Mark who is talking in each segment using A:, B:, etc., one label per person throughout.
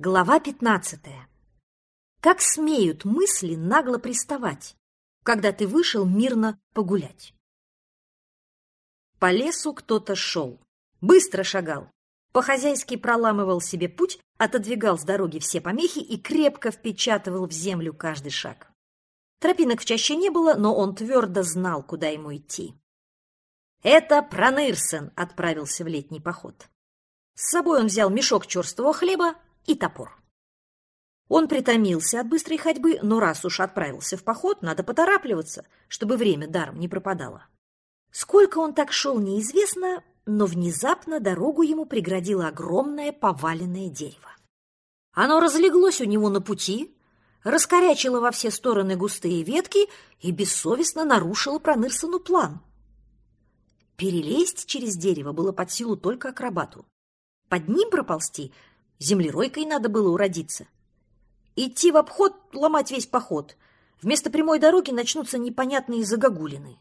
A: Глава пятнадцатая. Как смеют мысли нагло приставать, когда ты вышел мирно погулять? По лесу кто-то шел, быстро шагал, по-хозяйски проламывал себе путь, отодвигал с дороги все помехи и крепко впечатывал в землю каждый шаг. Тропинок в чаще не было, но он твердо знал, куда ему идти. Это Пронырсен отправился в летний поход. С собой он взял мешок черствого хлеба и топор. Он притомился от быстрой ходьбы, но раз уж отправился в поход, надо поторапливаться, чтобы время даром не пропадало. Сколько он так шел, неизвестно, но внезапно дорогу ему преградило огромное поваленное дерево. Оно разлеглось у него на пути, раскорячило во все стороны густые ветки и бессовестно нарушило Пронырсону план. Перелезть через дерево было под силу только акробату. Под ним проползти землеройкой надо было уродиться. Идти в обход, ломать весь поход. Вместо прямой дороги начнутся непонятные загогулины.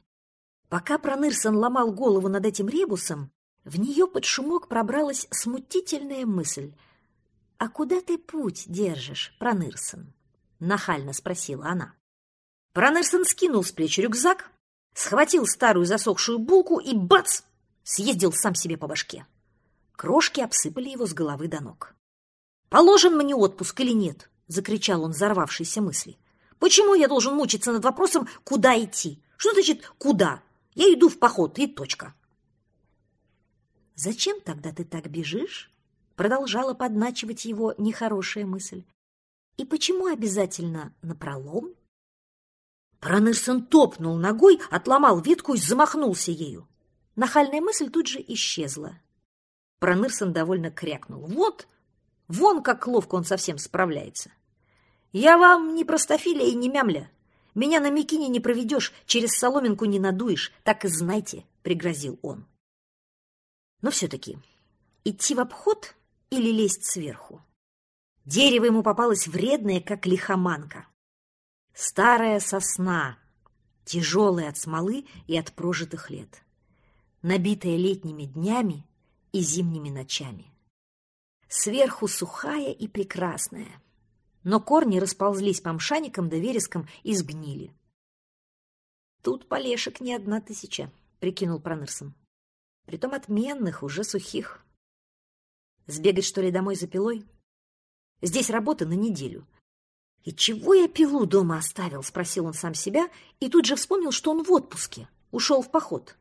A: Пока Пронырсон ломал голову над этим ребусом, в нее под шумок пробралась смутительная мысль. «А куда ты путь держишь, Пронырсон?» — нахально спросила она. Пронырсон скинул с плеч рюкзак, схватил старую засохшую булку и бац! съездил сам себе по башке. Крошки обсыпали его с головы до ног. «Положен мне отпуск или нет?» — закричал он взорвавшейся мысли. «Почему я должен мучиться над вопросом, куда идти? Что значит «куда»? Я иду в поход, и точка». «Зачем тогда ты так бежишь?» — продолжала подначивать его нехорошая мысль. «И почему обязательно напролом?» Пронырсон топнул ногой, отломал ветку и замахнулся ею. Нахальная мысль тут же исчезла. Пронырсон довольно крякнул. «Вот, вон как ловко он совсем справляется. Я вам не простофиля и не мямля. Меня на Микине не проведешь, через соломинку не надуешь, так и знайте», — пригрозил он. Но все-таки идти в обход или лезть сверху? Дерево ему попалось вредное, как лихоманка. Старая сосна, тяжелая от смолы и от прожитых лет, набитая летними днями и зимними ночами. Сверху сухая и прекрасная, но корни расползлись по мшаникам да верескам и сгнили. «Тут полешек не одна тысяча», — прикинул Пронырсон. «Притом отменных, уже сухих. Сбегать, что ли, домой за пилой? Здесь работа на неделю. И чего я пилу дома оставил?» — спросил он сам себя, и тут же вспомнил, что он в отпуске, ушел в поход.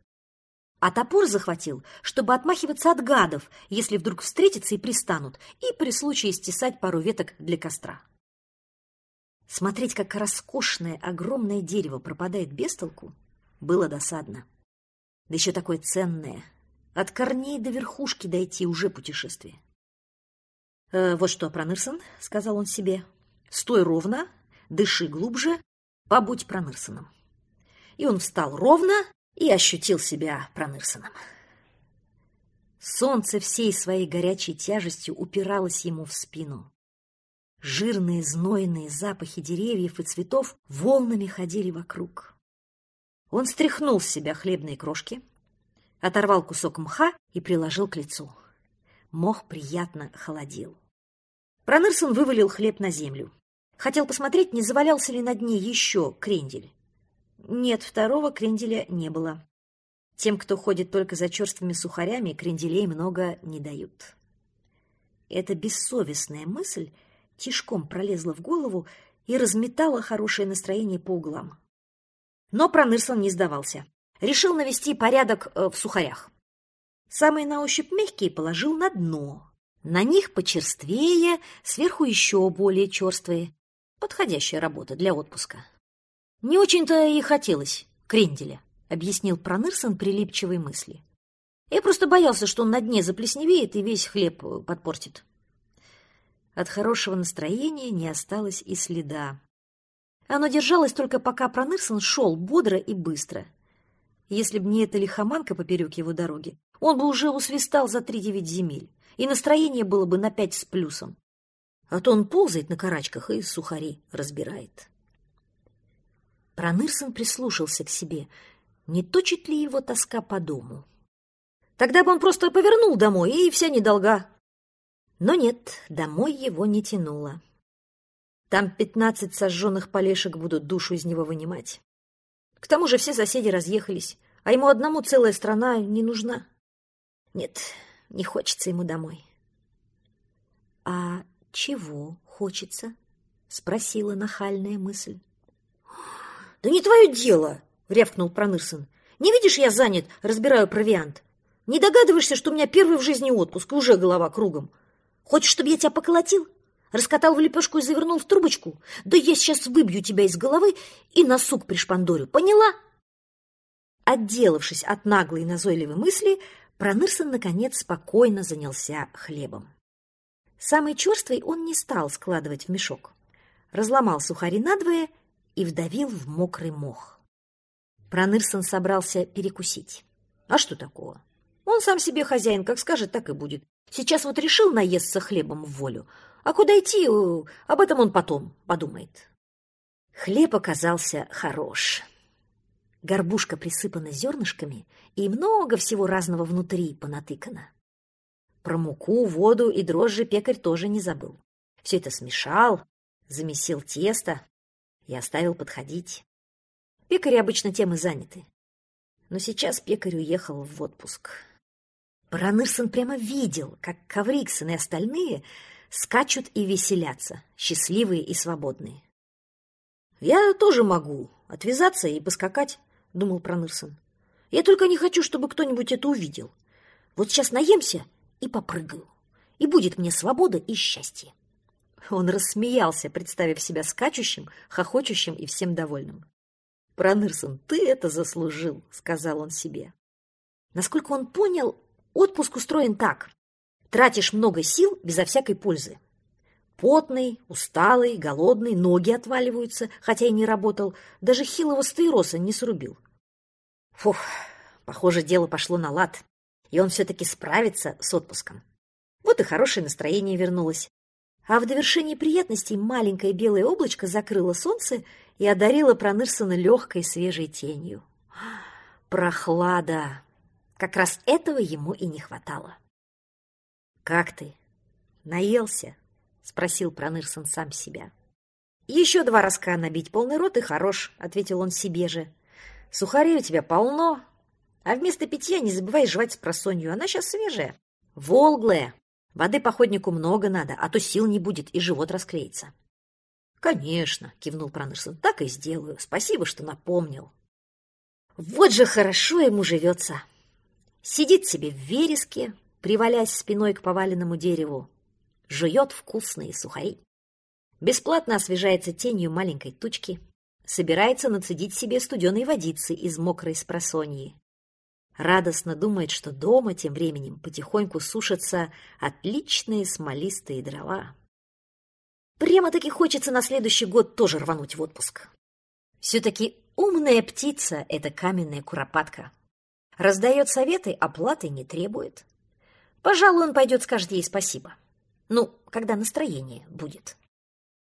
A: А топор захватил, чтобы отмахиваться от гадов, если вдруг встретятся и пристанут, и при случае стесать пару веток для костра. Смотреть, как роскошное огромное дерево пропадает без толку, было досадно. Да еще такое ценное. От корней до верхушки дойти уже путешествие. «Э, «Вот что, Пронырсон», — сказал он себе, — «стой ровно, дыши глубже, побудь Пронырсоном». И он встал ровно и ощутил себя Пронырсоном. Солнце всей своей горячей тяжестью упиралось ему в спину. Жирные, знойные запахи деревьев и цветов волнами ходили вокруг. Он стряхнул с себя хлебные крошки, оторвал кусок мха и приложил к лицу. Мох приятно холодил. Пронырсон вывалил хлеб на землю. Хотел посмотреть, не завалялся ли на дне еще крендель. Нет, второго кренделя не было. Тем, кто ходит только за черствыми сухарями, кренделей много не дают. Эта бессовестная мысль тишком пролезла в голову и разметала хорошее настроение по углам. Но Пронырсон не сдавался. Решил навести порядок э, в сухарях. Самые на ощупь мягкие положил на дно. На них почерствее, сверху еще более черствые. Подходящая работа для отпуска. Не очень-то и хотелось кренделя, объяснил Пронырсон прилипчивой мысли. Я просто боялся, что он на дне заплесневеет и весь хлеб э, подпортит. От хорошего настроения не осталось и следа. Оно держалось только пока Пронырсон шел бодро и быстро. Если б не эта лихоманка поперек его дороги, он бы уже усвистал за три девять земель, и настроение было бы на пять с плюсом. А то он ползает на карачках и сухари разбирает. Пронырсон прислушался к себе. Не точит ли его тоска по дому? Тогда бы он просто повернул домой, и вся недолга. Но нет, домой его не тянуло. Там пятнадцать сожженных полешек будут душу из него вынимать. К тому же все соседи разъехались, а ему одному целая страна не нужна. Нет, не хочется ему домой. — А чего хочется? — спросила нахальная мысль. — Да не твое дело! — рявкнул Пронырсон. — Не видишь, я занят, разбираю провиант. Не догадываешься, что у меня первый в жизни отпуск, и уже голова кругом. Хочешь, чтобы я тебя поколотил? Раскатал в лепешку и завернул в трубочку? Да я сейчас выбью тебя из головы и на сук пришпандорю. Поняла? Отделавшись от наглой и назойливой мысли, Пронырсон, наконец, спокойно занялся хлебом. Самый черствый он не стал складывать в мешок. Разломал сухари надвое и вдавил в мокрый мох. Пронырсон собрался перекусить. А что такого? Он сам себе хозяин, как скажет, так и будет. Сейчас вот решил наесться хлебом в волю, а куда идти, э, об этом он потом подумает. Хлеб оказался хорош. Горбушка присыпана зернышками, и много всего разного внутри понатыкано. Про муку, воду и дрожжи пекарь тоже не забыл. Все это смешал, замесил тесто и оставил подходить. Пекари обычно тем и заняты. Но сейчас пекарь уехал в отпуск. Пронырсон прямо видел, как Кавриксон и остальные скачут и веселятся, счастливые и свободные. «Я тоже могу отвязаться и поскакать», — думал Пронырсон. «Я только не хочу, чтобы кто-нибудь это увидел. Вот сейчас наемся и попрыгаю, и будет мне свобода и счастье». Он рассмеялся, представив себя скачущим, хохочущим и всем довольным. «Пронырсон, ты это заслужил», — сказал он себе. Насколько он понял, Отпуск устроен так. Тратишь много сил безо всякой пользы. Потный, усталый, голодный, ноги отваливаются, хотя и не работал, даже хилого стаироса не срубил. Фух, похоже, дело пошло на лад, и он все-таки справится с отпуском. Вот и хорошее настроение вернулось. А в довершении приятностей маленькое белое облачко закрыло солнце и одарило Пронырсона легкой свежей тенью. Прохлада! Как раз этого ему и не хватало. «Как ты? Наелся?» — спросил Пронырсон сам себя. «Еще два разка набить полный рот и хорош», — ответил он себе же. «Сухарей у тебя полно, а вместо питья не забывай жевать с просонью, она сейчас свежая, волглая. Воды походнику много надо, а то сил не будет и живот расклеится». «Конечно», — кивнул Пронырсон, — «так и сделаю. Спасибо, что напомнил». «Вот же хорошо ему живется!» Сидит себе в вереске, привалясь спиной к поваленному дереву, жует вкусные сухари. Бесплатно освежается тенью маленькой тучки, собирается нацедить себе студеной водицы из мокрой спросоньи. Радостно думает, что дома тем временем потихоньку сушатся отличные смолистые дрова. Прямо-таки хочется на следующий год тоже рвануть в отпуск. Все-таки умная птица — это каменная куропатка. Раздает советы, оплаты не требует. Пожалуй, он пойдет, скажет ей спасибо. Ну, когда настроение будет.